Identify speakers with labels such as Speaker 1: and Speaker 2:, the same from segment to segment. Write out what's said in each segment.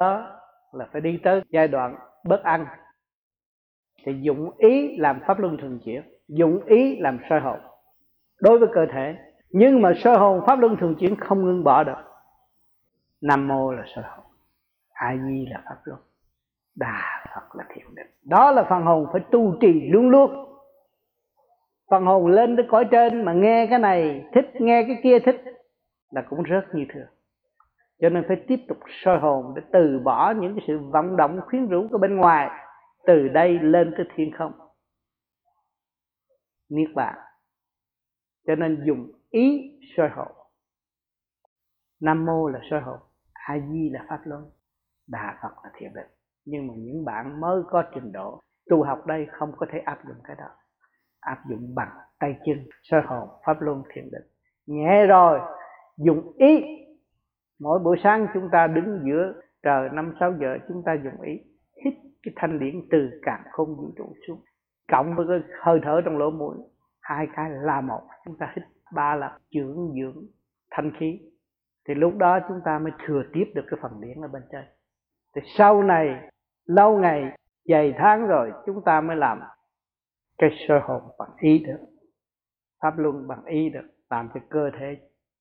Speaker 1: đó là phải đi tới giai đoạn bớt ăn. Thì dụng ý làm pháp luân thường chuyển, dụng ý làm soi hồn. Đối với cơ thể, nhưng mà soi hồn, pháp luân thường chuyển không ngưng bỏ được. Nam mô là soi hồn, a di là pháp luân, đà phật là thiền định. Đó là phần hồn phải tu trì luôn luôn. Phần hồn lên tới cõi trên mà nghe cái này, thích nghe cái kia thích, là cũng rất như thường cho nên phải tiếp tục soi hồn để từ bỏ những cái sự vận động, khuyến rũ của bên ngoài. Từ đây lên tới thiên không. Niết bàn. Cho nên dùng ý soi hồn. Nam mô là soi hồn, a di là pháp luân đà phật là thiền định. Nhưng mà những bạn mới có trình độ, tu học đây không có thể áp dụng cái đó. Áp dụng bằng tay chân, soi hồn, pháp luân, thiền định. Nhẹ rồi, dùng ý mỗi buổi sáng chúng ta đứng giữa trời, năm, sáu giờ chúng ta dùng ý hít cái thanh điển từ càng không vũ trụ xuống. Cộng với cái hơi thở trong lỗ mũi, hai cái là một. Chúng ta hít ba là dưỡng dưỡng thanh khí. Thì lúc đó chúng ta mới thừa tiếp được cái phần điển ở bên trên. Thì sau này, lâu ngày, vài tháng rồi, chúng ta mới làm cái sơ hồn bằng ý được, pháp luân bằng ý được, làm cho cơ thể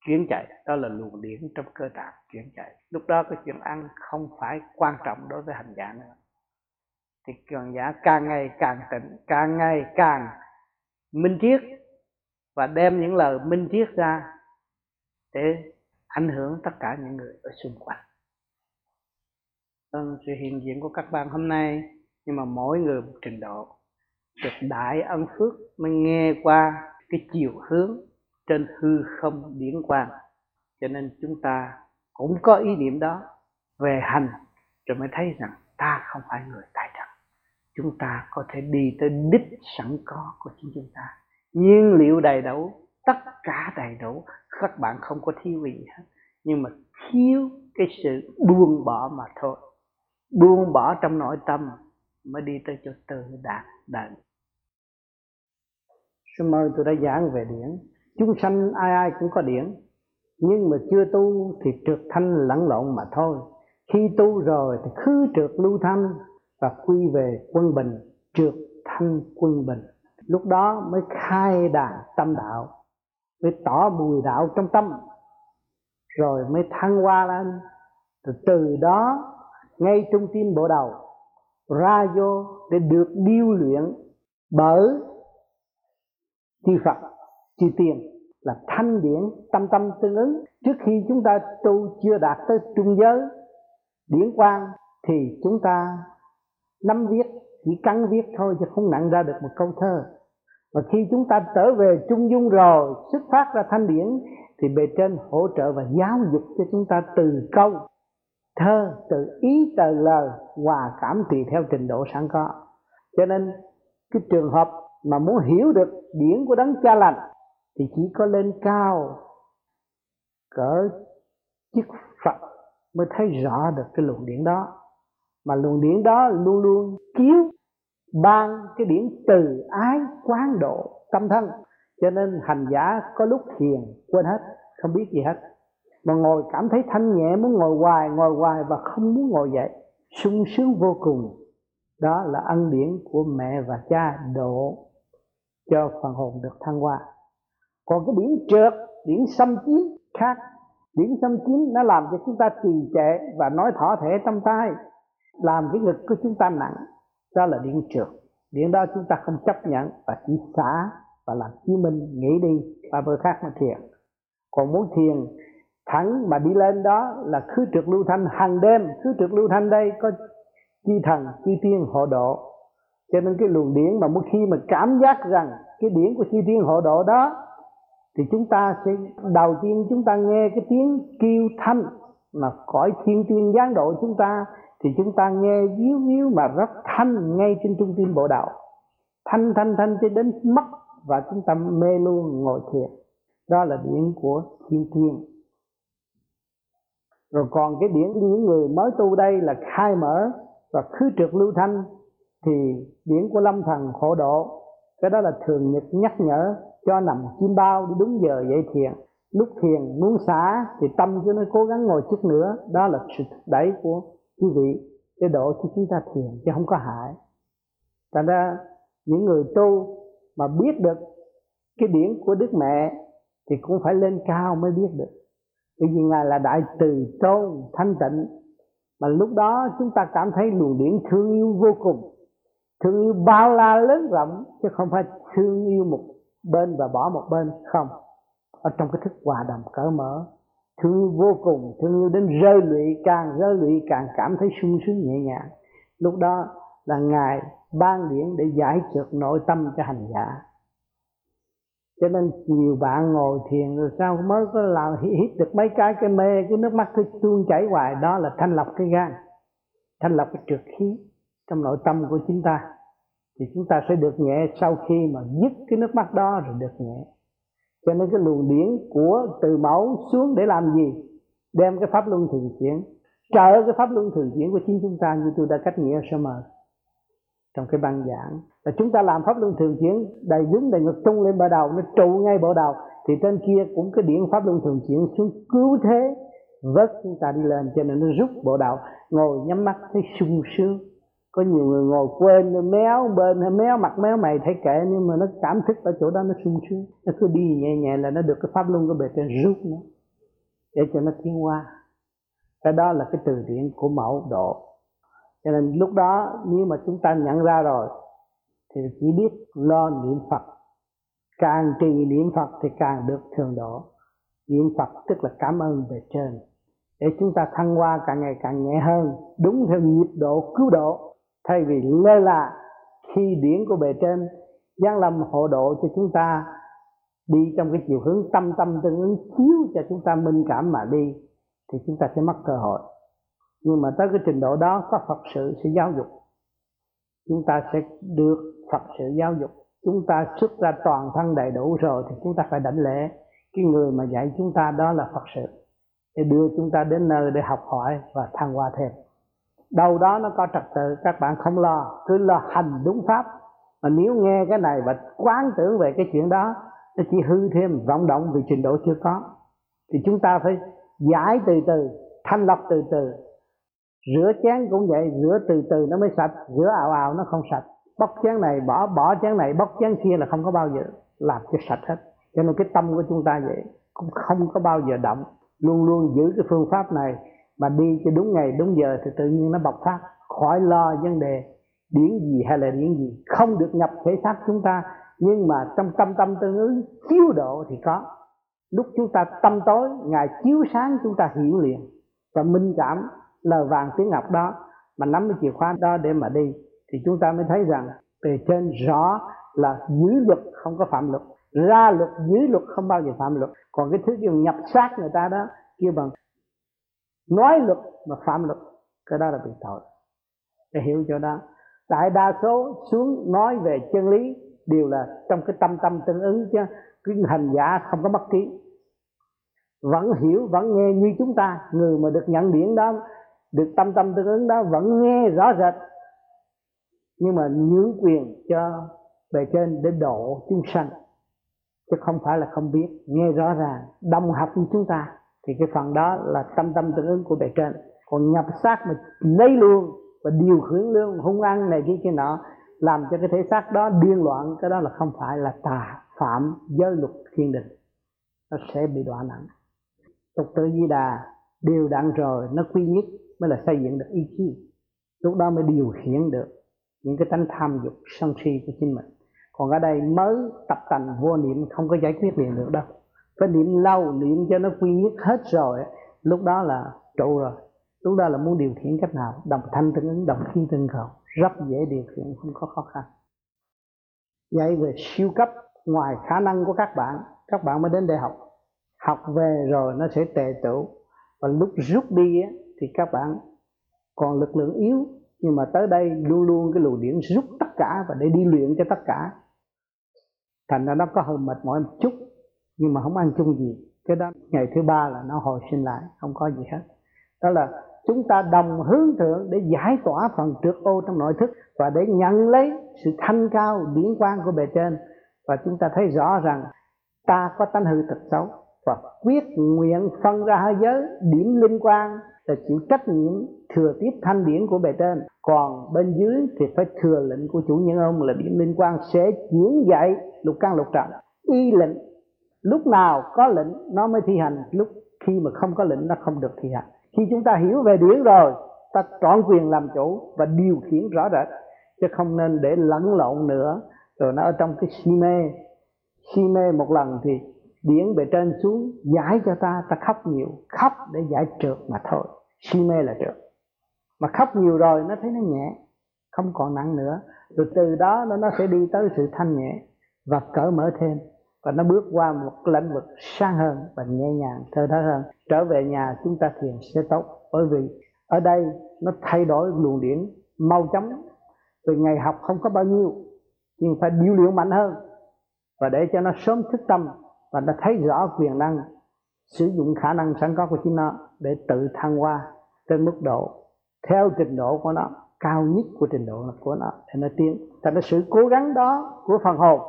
Speaker 1: chuyển chạy, đó là luồng điển trong cơ tạng chuyển chạy. Lúc đó cái chuyện ăn không phải quan trọng đối với hành giả nữa. Thì hành giả càng ngày càng tỉnh, càng ngày càng minh triết và đem những lời minh triết ra để ảnh hưởng tất cả những người ở xung quanh. Ơn sự hiện diện của các bạn hôm nay, nhưng mà mỗi người một trình độ, được đại ân phước mới nghe qua cái chiều hướng trên hư không điển quang. Cho nên chúng ta cũng có ý niệm đó về hành, rồi mới thấy rằng ta không phải người tài trần chúng ta có thể đi tới đích sẵn có của chính chúng ta. Nhiên liệu đầy đủ, tất cả đầy đủ, các bạn không có thiếu gì hết. Nhưng mà thiếu cái sự buông bỏ mà thôi. Buông bỏ trong nội tâm mới đi tới chỗ tự đạt đạt Xin mời tôi đã giảng về điển. Chúng sanh ai ai cũng có điển Nhưng mà chưa tu thì trượt thanh lẫn lộn mà thôi. Khi tu rồi thì khứ trượt lưu thanh Và quy về quân bình Trượt thanh quân bình. Lúc đó mới khai đàn tâm đạo Mới tỏ bùi đạo trong tâm Rồi mới thăng hoa lên. Từ từ đó ngay trong tim bộ đầu ra vô để được điêu luyện bởi chư Phật, chư tiền là thanh điển, tâm tâm tương ứng. Trước khi chúng ta tu chưa đạt tới trung giới, điển quang, thì chúng ta nắm viết, chỉ cắn viết thôi chứ không nặng ra được một câu thơ. Và khi chúng ta trở về trung dung rồi, xuất phát ra thanh điển, thì bề trên hỗ trợ và giáo dục cho chúng ta từ câu, thơ, từ ý, từ lời, hòa cảm tùy theo trình độ sẵn có. Cho nên, cái trường hợp mà muốn hiểu được điển của đấng cha lành thì chỉ có lên cao, cỡ chức Phật mới thấy rõ được cái luồng điển đó. Mà luồng điển đó luôn luôn chiếu ban cái điển từ ái quán độ tâm thân. Cho nên hành giả có lúc thiền quên hết, không biết gì hết. Mà ngồi cảm thấy thanh nhẹ, muốn ngồi hoài ngồi hoài và không muốn ngồi dậy, sung sướng vô cùng. Đó là ân điển của mẹ và cha độ cho phần hồn được thăng hoa còn cái điển trượt điển xâm chiếm khác. Điển xâm chiếm nó làm cho chúng ta trì trệ và nói thỏ thể trong tai làm cái ngực của chúng ta nặng. Đó là điển trượt. Điển đó chúng ta không chấp nhận và chỉ xả và làm chứng minh, nghĩ đi. Và bữa khác mà thiền. Còn muốn thiền, thẳng mà đi lên đó là khứ trực lưu thanh. Hàng đêm, khứ trực lưu thanh đây có chi thần, chi tiên hộ độ. Cho nên cái luồng điển mà mỗi khi mà cảm giác rằng cái điển của chi tiên hộ độ đó thì chúng ta sẽ, đầu tiên chúng ta nghe cái tiếng kêu thanh mà cõi thiên tuyên giáng độ chúng ta, thì chúng ta nghe víu víu mà rất thanh ngay trên trung tâm bộ đạo. Thanh thanh thanh cho đến mất và chúng ta mê luôn ngồi thiền. Đó là điển của thiên thiên. Rồi còn cái điển những người mới tu đây là khai mở và khứ trượt lưu thanh. Thì điển của lâm thần hộ độ, cái đó là thường nhật nhắc nhở cho nằm chim bao đi đúng giờ dậy thiền. Lúc thiền muốn xả thì tâm cho nó cố gắng ngồi chút nữa. Đó là sự thúc đẩy của quý vị để độ cho chúng ta thiền chứ không có hại. Thành ra những người tu mà biết được cái điển của đức mẹ thì cũng phải lên cao mới biết được. Bởi vì ngài là đại từ tôn thanh tịnh mà lúc đó chúng ta cảm thấy luồng điển thương yêu vô cùng. Thương yêu bao la lớn rộng chứ không phải thương yêu một bên và bỏ một bên không? Ở trong cái thức hòa đồng cởi mở thương yêu vô cùng thương yêu đến rơi lụy, càng rơi lụy càng cảm thấy sung sướng nhẹ nhàng. Lúc đó là ngài ban điển để giải trượt nội tâm cho hành giả. Cho nên nhiều bạn ngồi thiền rồi sao mới có làm hít được mấy cái cái mê cái nước mắt cứ tuôn chảy hoài, đó là thanh lọc cái gan, thanh lọc cái trượt khí trong nội tâm của chúng ta thì chúng ta sẽ được nhẹ sau khi mà dứt cái nước mắt đó rồi được nhẹ. Cho nên cái luồng điển của từ mẫu xuống để làm gì? Đem cái pháp luân thường chuyển. Trợ cái pháp luân thường chuyển của chính chúng ta như tôi đã cách nghĩa sơ mờ trong cái băng giảng. Là chúng ta làm pháp luân thường chuyển đầy đúng đầy ngực, tung lên bờ đầu nó trụ ngay bộ đầu thì trên kia cũng cái điển pháp luân thường chuyển xuống cứu thế, vớt chúng ta đi lên. Cho nên nó rút bộ đầu ngồi nhắm mắt, thấy sung sướng có nhiều người ngồi quên, méo bên hay méo mặt, méo mày thấy kệ, nhưng mà nó cảm thức ở chỗ đó, nó sung sướng. Nó cứ đi nhẹ nhẹ là nó được cái pháp luân của bề trên rút nó, để cho nó tiến qua cái đó là cái từ điển của mẫu độ. Cho nên lúc đó, nếu mà chúng ta nhận ra rồi, thì chỉ biết lo niệm phật. Càng trì niệm phật thì càng được thường độ. Niệm phật tức là cảm ơn bề trên. Để chúng ta thăng hoa càng ngày càng nhẹ hơn, đúng theo nhịp độ cứu độ thay vì lơ là khi điển của bề trên giáng lâm hộ độ cho chúng ta đi trong cái chiều hướng tâm tâm tương ứng, chiếu cho chúng ta minh cảm mà đi, thì chúng ta sẽ mất cơ hội. Nhưng mà tới cái trình độ đó, có Phật sự sẽ giáo dục. Chúng ta sẽ được Phật sự giáo dục. Chúng ta xuất ra toàn thân đầy đủ rồi, thì chúng ta phải đảnh lễ. Cái người mà dạy chúng ta đó là Phật sự, để đưa chúng ta đến nơi để học hỏi và thăng hoa thêm đâu đó nó có trật tự, các bạn không lo, cứ lo hành đúng pháp. Mà nếu nghe cái này và quán tưởng về cái chuyện đó, nó chỉ hư thêm vọng động vì trình độ chưa có. Thì chúng ta phải giải từ từ, thanh lọc từ từ. Rửa chén cũng vậy, rửa từ từ nó mới sạch, rửa ào ào nó không sạch. Bóc chén này bỏ bỏ chén này, bóc chén kia là không có bao giờ làm cho sạch hết. Cho nên cái tâm của chúng ta vậy, cũng không có bao giờ động. Luôn luôn giữ cái phương pháp này mà đi cho đúng ngày, đúng giờ thì tự nhiên nó bộc phát. Khỏi lo vấn đề điển gì hay là điển gì. Không được nhập thể xác chúng ta, nhưng mà trong tâm tâm tương ứng, chiếu độ thì có. Lúc chúng ta tâm tối, ngài chiếu sáng chúng ta hiểu liền. Và minh cảm lời vàng tiếng ngọc đó. Mà nắm cái chìa khóa đó để mà đi, thì chúng ta mới thấy rằng bề trên rõ là giữ luật không có phạm luật. Ra luật giữ luật không bao giờ phạm luật. Còn cái thứ dùng nhập xác người ta đó, kêu bằng nói luật mà phạm luật, cái đó là bị tội. Để hiểu cho đó. Đại đa số xuống nói về chân lý đều là trong cái tâm tâm tương ứng chứ, cái hành giả không có mất trí vẫn hiểu, vẫn nghe như chúng ta, người mà được nhận điển đó, được tâm tâm tương ứng đó, vẫn nghe rõ rệt. Nhưng mà nhướng quyền cho bề trên để độ chúng sanh, chứ không phải là không biết, nghe rõ ràng, đồng học với chúng ta thì cái phần đó là tâm tâm tương ứng của bề trên. Còn nhập xác mà lấy luôn và điều khiển luôn, hung ăn này kia kia nọ, làm cho cái thể xác đó điên loạn, cái đó là không phải là tà phạm giới luật thiên đình. Nó sẽ bị đọa nặng. Tục tự di đà, đều đặn rồi, nó quy nhất mới là xây dựng được ý chí. Lúc đó mới điều khiển được những cái tánh tham dục sân si của chính mình. Còn ở đây mới tập tành vô niệm, không có giải quyết liền được đâu phải niệm lâu niệm cho nó quy nhất hết rồi lúc đó là trụ rồi. Lúc đó là muốn điều khiển cách nào? Đồng thanh tương ứng, đồng khí tương cầu rất dễ điều khiển, không có khó khăn. Vậy về siêu cấp, ngoài khả năng của các bạn các bạn mới đến đại học. Học về rồi nó sẽ tệ tựu. Và lúc rút đi thì các bạn còn lực lượng yếu. Nhưng mà tới đây luôn luôn cái luồng điển rút tất cả và để đi luyện cho tất cả. Thành ra nó có hơi mệt mỏi một chút nhưng mà không ăn chung gì. Cái đó ngày thứ ba là nó hồi sinh lại, không có gì hết. Đó là chúng ta đồng hướng thượng để giải tỏa phần trượt ô trong nội thức và để nhận lấy sự thanh cao, điển quang của bề trên. Và chúng ta thấy rõ rằng ta có tánh hư tật xấu và quyết nguyện phân ra hai giới, điểm linh quang là chịu trách nhiệm thừa tiếp thanh điển của bề trên. Còn bên dưới thì phải thừa lệnh của chủ nhân ông là điểm linh quang sẽ chuyển dạy lục căn lục trần. Y lệnh lúc nào có lệnh, nó mới thi hành. Lúc khi mà không có lệnh, nó không được thi hành. Khi chúng ta hiểu về điển rồi, ta trọn quyền làm chủ và điều khiển rõ rệt. Chứ không nên để lẫn lộn nữa. Rồi nó ở trong cái si mê. Si mê một lần thì điển bề trên xuống, giải cho ta. Ta khóc nhiều. Khóc để giải trượt mà thôi. Si mê là trượt. Mà khóc nhiều rồi, nó thấy nó nhẹ. Không còn nặng nữa. Rồi từ đó nó nó sẽ đi tới sự thanh nhẹ và cởi mở thêm và nó bước qua một lĩnh vực sáng hơn và nhẹ nhàng, thơ thớ hơn. Trở về nhà, chúng ta thiền sẽ tốt. Bởi vì ở đây nó thay đổi luồng điển mau chóng. Vì ngày học không có bao nhiêu, nhưng phải điều luyện mạnh hơn. Và để cho nó sớm thức tâm và nó thấy rõ quyền năng, sử dụng khả năng sẵn có của chính nó để tự thăng hoa trên mức độ, theo trình độ của nó, cao nhất của trình độ của nó. Để nó tiến. Thành nó sự cố gắng đó của phần hồn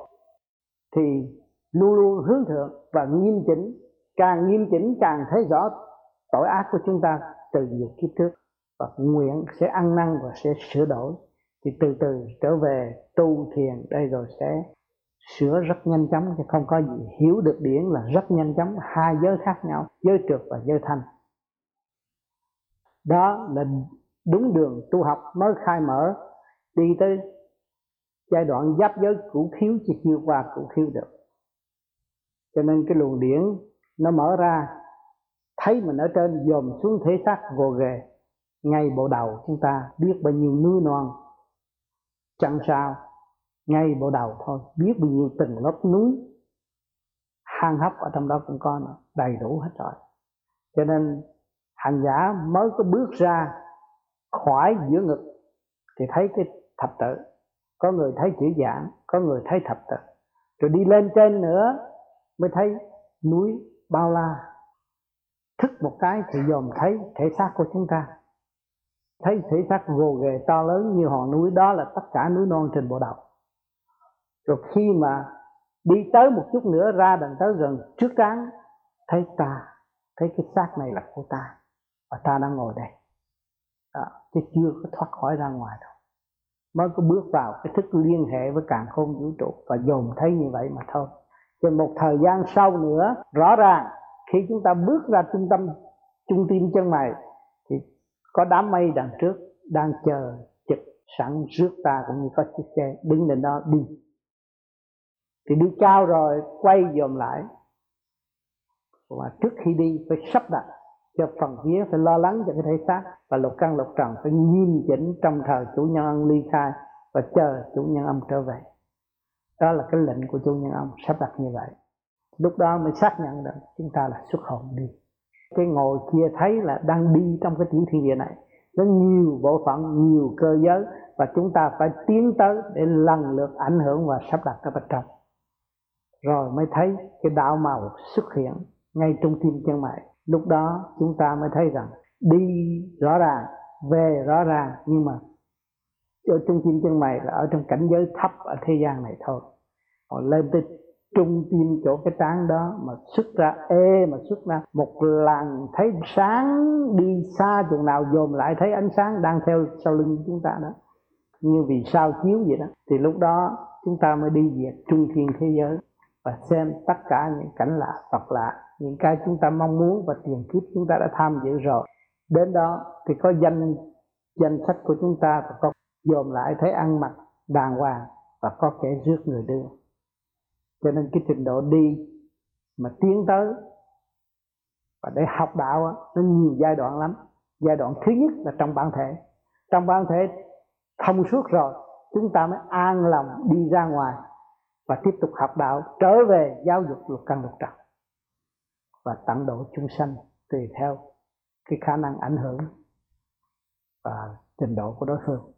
Speaker 1: thì luôn luôn hướng thượng và nghiêm chỉnh, càng nghiêm chỉnh càng thấy rõ tội ác của chúng ta từ nhiều kiếp trước. Và nguyện sẽ ăn năn và sẽ sửa đổi. Thì từ từ trở về tu thiền, đây rồi sẽ sửa rất nhanh chóng, chứ không có gì hiểu được điển là rất nhanh chóng. Hai giới khác nhau, giới trượt và giới thanh. Đó là đúng đường tu học mới khai mở, đi tới giai đoạn giáp giới cũ khiếu chỉ chưa qua cũ khiếu được cho nên cái luồng điển nó mở ra thấy mình ở trên dòm xuống thể xác gồ ghề. Ngay bộ đầu chúng ta biết bao nhiêu núi non chẳng sao ngay bộ đầu thôi. Biết bao nhiêu từng lớp núi hang hấp ở trong đó cũng có nữa, đầy đủ hết rồi. Cho nên hành giả mới có bước ra khỏi giữa ngực thì thấy cái thập tự. Có người thấy chữ giảng có người thấy thập tự. Rồi đi lên trên nữa mới thấy núi bao la thức một cái thì dòm thấy thể xác của chúng ta. Thấy thể xác gồ ghề to lớn như hòn núi đó là tất cả núi non trên bộ đầu. Rồi khi mà đi tới một chút nữa ra đằng tới gần trước trán thấy ta thấy cái xác này là của ta và ta đang ngồi đây. Đó, chứ chưa có thoát khỏi ra ngoài đâu. Mới có bước vào cái thức liên hệ với càng khôn vũ trụ và dồn thấy như vậy mà thôi rồi một thời gian sau nữa, rõ ràng, khi chúng ta bước ra trung tâm, trung tim chân mày, thì có đám mây đằng trước đang chờ chụp sẵn rước ta cũng như có chiếc xe đứng lên đó đi. Thì đi cao rồi, quay dòm lại. Và trước khi đi, phải sắp đặt cho phần vía, phải lo lắng cho cái thể xác. Và lục căn lục trần phải nghiêm chỉnh trong thời chủ nhân ân ly khai và chờ chủ nhân âm trở về đó là cái lệnh của chủ nhân ông, sắp đặt như vậy. Lúc đó mới xác nhận được chúng ta là xuất hồn đi. Cái ngồi kia thấy là đang đi trong cái tiểu thiên địa này. Nó nhiều bộ phận, nhiều cơ giới và chúng ta phải tiến tới để lần lượt ảnh hưởng và sắp đặt cái bên trong. Rồi mới thấy cái đạo màu xuất hiện ngay trong tim chân mày. Lúc đó chúng ta mới thấy rằng đi rõ ràng, về rõ ràng nhưng mà ở trung tim chân mày là ở trong cảnh giới thấp ở thế gian này thôi. Còn lên tới trung tim chỗ cái trán đó mà xuất ra, ê, mà xuất ra một lần thấy sáng, đi xa chừng nào dồn lại thấy ánh sáng đang theo sau lưng chúng ta đó. Như vì sao chiếu vậy đó. Thì lúc đó chúng ta mới đi về trung thiên thế giới và xem tất cả những cảnh lạ phật lạ, những cái chúng ta mong muốn và tiền kiếp chúng ta đã tham dự rồi. Đến đó thì có danh danh sách của chúng ta và có dồn lại thấy ăn mặc đàng hoàng và có kẻ rước người đưa. Cho nên cái trình độ đi mà tiến tới và để học đạo nó nhiều giai đoạn lắm. Giai đoạn thứ nhất là trong bản thể. Trong bản thể thông suốt rồi, chúng ta mới an lòng đi ra ngoài và tiếp tục học đạo, trở về giáo dục lục căn lục trần và tận độ chúng sanh tùy theo cái khả năng ảnh hưởng và trình độ của đối phương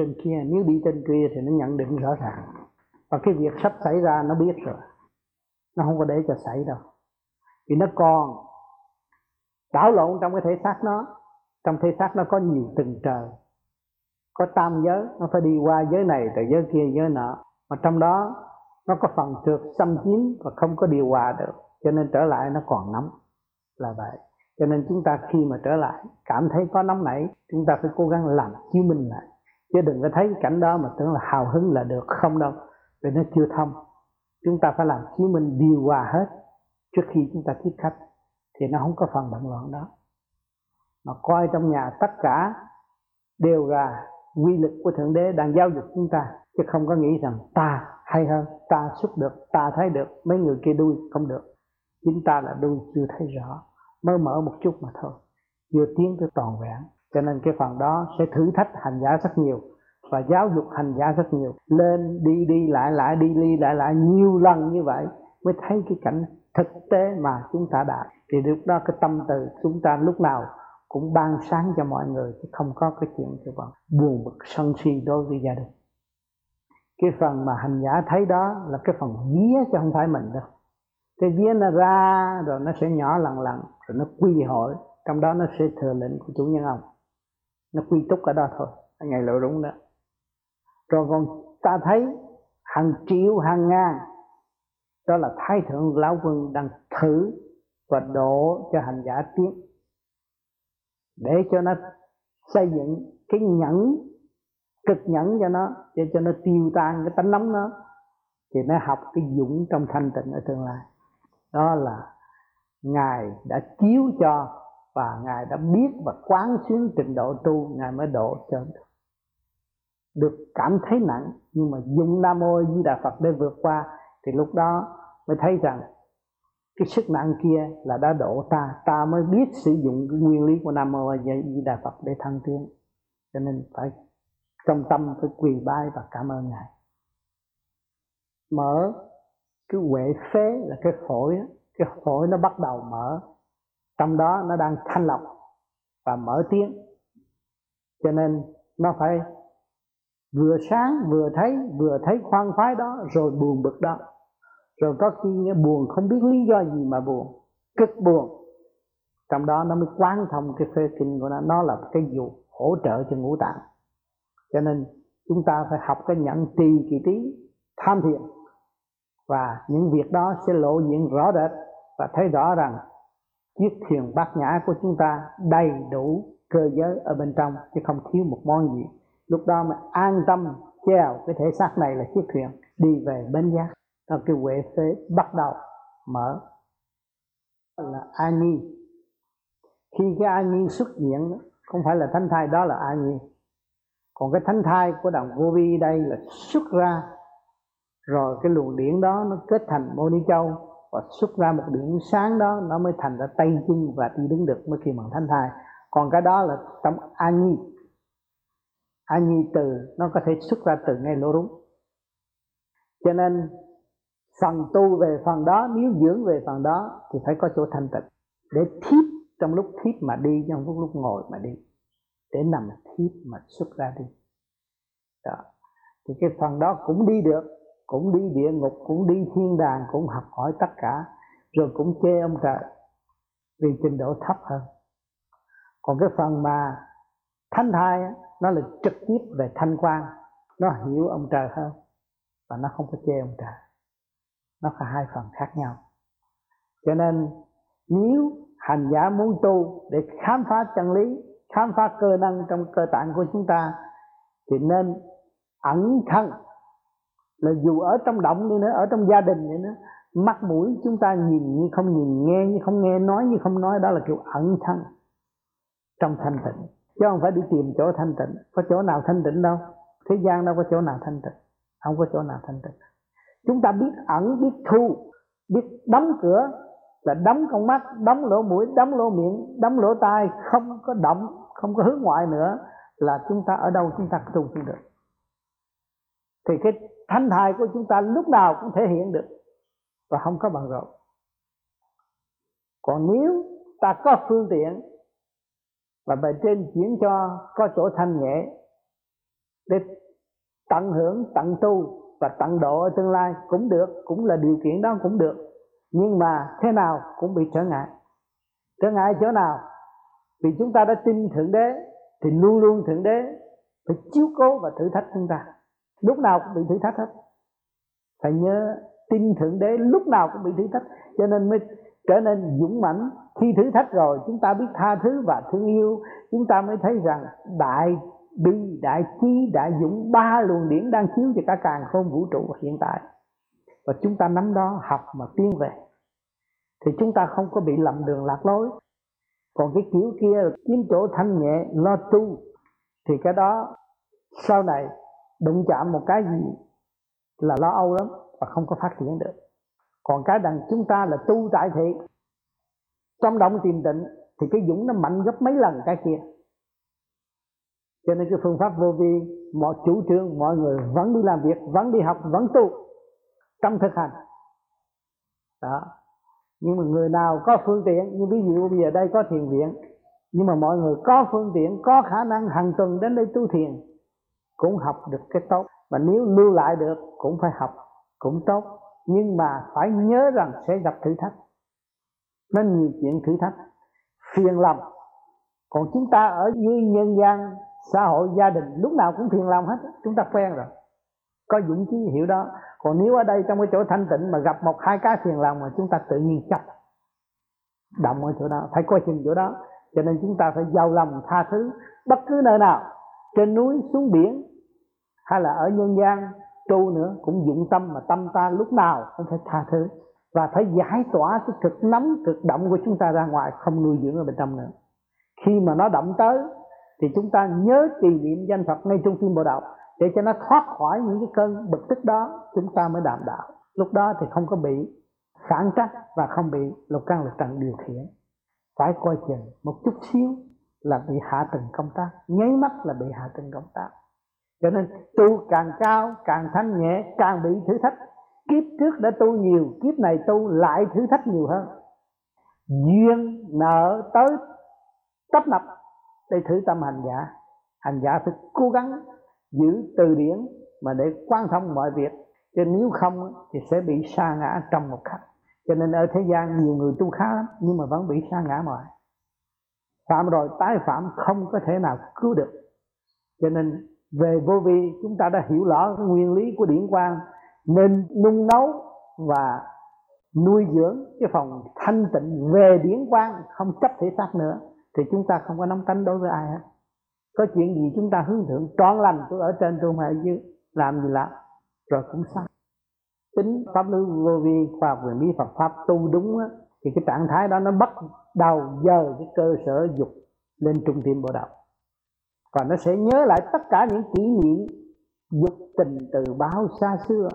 Speaker 1: trên kia, nếu đi trên kia thì nó nhận định rõ ràng. Và cái việc sắp xảy ra nó biết rồi. Nó không có để cho xảy đâu. Vì nó còn đảo lộn trong cái thể xác nó. Trong thể xác nó có nhiều từng trời. Có tam giới, nó phải đi qua giới này từ giới kia, giới nọ. Mà trong đó, nó có phần trượt xâm chiếm và không có điều hòa được. Cho nên trở lại nó còn nóng. Là vậy. Cho nên chúng ta khi mà trở lại, cảm thấy có nóng nảy, chúng ta phải cố gắng làm chiếu minh lại chứ đừng có thấy cảnh đó mà tưởng là hào hứng là được, không đâu. Vì nó chưa thông. Chúng ta phải làm chứng minh điều hòa hết trước khi chúng ta tiếp khách, thì nó không có phần bận loạn đó. Mà coi trong nhà tất cả đều là quy lực của thượng đế đang giáo dục chúng ta, chứ không có nghĩ rằng ta hay hơn, ta xuất được, ta thấy được, mấy người kia đuôi không được. Chính ta là đuôi chưa thấy rõ, mới mở một chút mà thôi chưa tiến tới toàn vẹn cho nên cái phần đó sẽ thử thách hành giả rất nhiều và giáo dục hành giả rất nhiều. Lên đi đi, lại lại, đi đi lại lại nhiều lần như vậy mới thấy cái cảnh thực tế mà chúng ta đạt thì lúc đó cái tâm từ chúng ta lúc nào cũng ban sáng cho mọi người, chứ không có cái chuyện cái phần buồn bực, sân si đối với gia đình. Cái phần mà hành giả thấy đó là cái phần vía chứ không phải mình đâu. Cái vía nó ra rồi nó sẽ nhỏ lần lần rồi nó quy hội, trong đó nó sẽ thừa lệnh của chủ nhân ông nó quy túc ở đó thôi. Ngày lộ đúng đó. Rồi còn ta thấy hàng triệu, hàng ngàn. Đó là thái thượng lão quân đang thử và độ cho hành giả tiến. Để cho nó xây dựng cái nhẫn, cực nhẫn cho nó, để cho nó tiêu tan cái tánh nóng nó thì nó học cái dũng trong thanh tịnh ở tương lai. Đó là ngài đã chiếu cho và ngài đã biết và quán xuyến trình độ tu, ngài mới độ cho được. Cảm thấy nặng, nhưng mà dùng nam mô di đà phật để vượt qua, thì lúc đó mới thấy rằng cái sức nặng kia là đã độ ta. Ta mới biết sử dụng cái nguyên lý của nam mô di đà phật để thăng tiến. Cho nên phải trong tâm phải quỳ bái và cảm ơn ngài. Mở cái huệ phế là cái phổi cái phổi nó bắt đầu mở trong đó nó đang thanh lọc và mở tiếng. Cho nên nó phải vừa sáng, vừa thấy vừa thấy khoan khoái đó, rồi buồn bực đó. Rồi có khi buồn, không biết lý do gì mà buồn, cực buồn. Trong đó nó mới quán thông cái phê kinh của nó. Nó là cái dụ hỗ trợ cho ngũ tạng. Cho nên chúng ta phải học cái nhận trì kỳ trí tham thiện. Và những việc đó sẽ lộ diện rõ rệt và thấy rõ rằng chiếc thuyền bát nhã của chúng ta đầy đủ cơ giới ở bên trong, chứ không thiếu một món gì. Lúc đó mà an tâm treo cái thể xác này là chiếc thuyền, đi về bến giác. Đó cái huệ phế bắt đầu mở. Là a nhi khi cái a nhi xuất hiện, không phải là thánh thai, đó là a nhi còn cái thánh thai của đồng vô vi đây là xuất ra, rồi cái luồng điển đó nó kết thành mô ni châu và xuất ra một điểm sáng đó, nó mới thành ra tay chân và đi đứng được mới khi bằng thánh thai. Còn cái đó là tâm a nhi a nhi từ, nó có thể xuất ra từ ngay lỗ rúng. Cho nên, phần tu về phần đó, nếu dưỡng về phần đó, thì phải có chỗ thanh tịnh. Để thiếp, trong lúc thiếp mà đi trong lúc lúc ngồi mà đi. Để nằm thiếp mà xuất ra đi. Đó. Thì cái phần đó cũng đi được cũng đi địa ngục, cũng đi thiên đàng, cũng học hỏi tất cả, rồi cũng chê ông trời vì trình độ thấp hơn. Còn cái phần mà thánh thai nó là trực tiếp về thanh quan nó hiểu ông trời hơn, và nó không có chê ông trời. Nó là hai phần khác nhau. Cho nên, nếu hành giả muốn tu để khám phá chân lý, khám phá cơ năng trong cơ tạng của chúng ta, thì nên ẩn thân là dù ở trong động đi nữa, ở trong gia đình vậy nữa mắt mũi chúng ta nhìn như không nhìn, nghe như không nghe, nói như không nói, đó là kiểu ẩn thân trong thanh tịnh. Chứ không phải đi tìm chỗ thanh tịnh. Có chỗ nào thanh tịnh đâu? Thế gian đâu có chỗ nào thanh tịnh. Không có chỗ nào thanh tịnh. Chúng ta biết ẩn, biết thu, biết đóng cửa là đóng con mắt, đóng lỗ mũi, đóng lỗ miệng, đóng lỗ tai, không có động, không có hướng ngoại nữa là chúng ta ở đâu chúng ta tu cũng được thì cái thanh thai của chúng ta lúc nào cũng thể hiện được. Và không có bằng rộn. Còn nếu ta có phương tiện và bề trên chuyển cho có chỗ thanh nhẹ để tận hưởng, tận tu và tận độ ở tương lai cũng được, cũng là điều kiện đó cũng được. Nhưng mà thế nào cũng bị trở ngại. Trở ngại chỗ nào? Vì chúng ta đã tin thượng đế thì luôn luôn thượng đế phải chiếu cố và thử thách chúng ta lúc nào cũng bị thử thách hết. Phải nhớ, tin thượng đế lúc nào cũng bị thử thách. Cho nên mới trở nên dũng mãnh. Khi thử thách rồi, chúng ta biết tha thứ và thương yêu. Chúng ta mới thấy rằng đại bi, đại trí đại dũng, ba luồng điển đang chiếu cho cả càng không vũ trụ hiện tại. Và chúng ta nắm đó, học mà tiến về. Thì chúng ta không có bị lầm đường lạc lối. Còn cái kiểu kia kiếm chỗ thanh nhẹ, lo tu, thì cái đó sau này đụng chạm một cái gì là lo âu lắm và không có phát triển được. Còn cái đằng chúng ta là tu tại thị, trong động tìm tịnh thì cái dũng nó mạnh gấp mấy lần cái kia. Cho nên cái phương pháp vô vi, mọi chủ trương, mọi người vẫn đi làm việc, vẫn đi học, vẫn tu trong thực hành. Đó. Nhưng mà người nào có phương tiện, như ví dụ bây giờ đây có thiền viện, nhưng mà mọi người có phương tiện, có khả năng hàng tuần đến đây tu thiền cũng học được cái tốt. Và nếu lưu lại được cũng phải học cũng tốt. Nhưng mà phải nhớ rằng sẽ gặp thử thách. Nó nhiều chuyện thử thách. Phiền lòng. Còn chúng ta ở dưới nhân gian, xã hội, gia đình, lúc nào cũng phiền lòng hết. Chúng ta quen rồi. Có dũng chí hiểu đó. Còn nếu ở đây trong cái chỗ thanh tịnh mà gặp một hai cái phiền lòng mà chúng ta tự nhiên chấp, động ở chỗ đó, phải coi chừng chỗ đó. Cho nên chúng ta phải giàu lòng tha thứ bất cứ nơi nào, trên núi, xuống biển hay là ở nhân gian, tu nữa, cũng dụng tâm mà tâm ta lúc nào cũng phải tha thứ. Và phải giải tỏa cái cực nóng, cực động của chúng ta ra ngoài, không nuôi dưỡng ở bên trong nữa. Khi mà nó động tới, thì chúng ta nhớ trì niệm danh Phật ngay trong tim bộ đạo, để cho nó thoát khỏi những cái cơn bực tức đó, chúng ta mới đảm đạo. Lúc đó thì không có bị phản trắc và không bị lục căn lực trần điều khiển. Phải coi chừng một chút xíu là bị hạ tầng công tác, nháy mắt là bị hạ tầng công tác cho nên tu càng cao, càng thanh nhẹ, càng bị thử thách. Kiếp trước đã tu nhiều, kiếp này tu lại thử thách nhiều hơn. Duyên nợ tới tấp nập để thử tâm hành giả. Hành giả phải cố gắng giữ từ điển mà để quan thông mọi việc. Chứ nếu không thì sẽ bị sa ngã trong một khắc. Cho nên ở thế gian nhiều người tu khá lắm, nhưng mà vẫn bị sa ngã mọi phạm rồi tái phạm không có thể nào cứu được. Cho nên về vô vi chúng ta đã hiểu rõ cái nguyên lý của điển quang nên nung nấu và nuôi dưỡng cái phòng thanh tịnh về điển quang không chấp thể xác nữa thì chúng ta không có nóng tánh đối với ai hết. Có chuyện gì chúng ta hướng thượng trọn lành tôi ở trên tôi mà ở dưới làm gì làm rồi cũng sai. Tính pháp lý vô vi khoa học về mỹ Phật pháp tu đúng á, thì cái trạng thái đó nó bắt đầu dời cái cơ sở dục lên trung tâm bộ đạo và nó sẽ nhớ lại tất cả những kỷ niệm dục tình từ bao xa xưa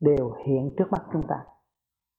Speaker 1: đều hiện trước mắt chúng ta.